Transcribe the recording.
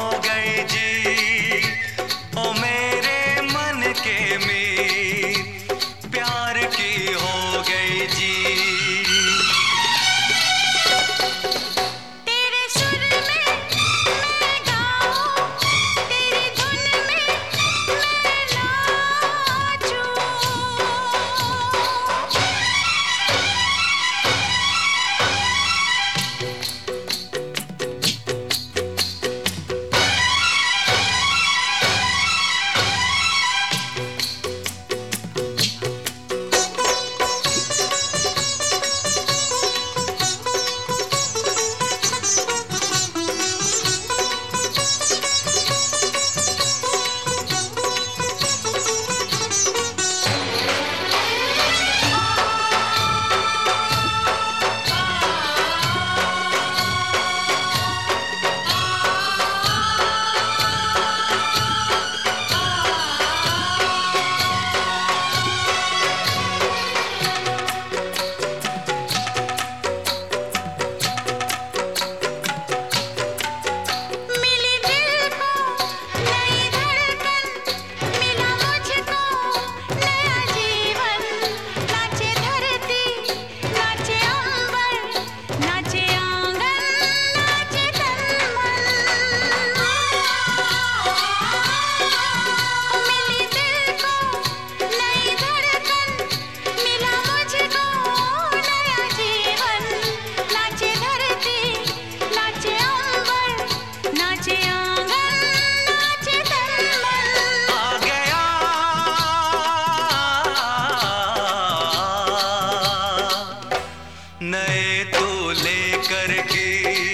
गए जी। Ei.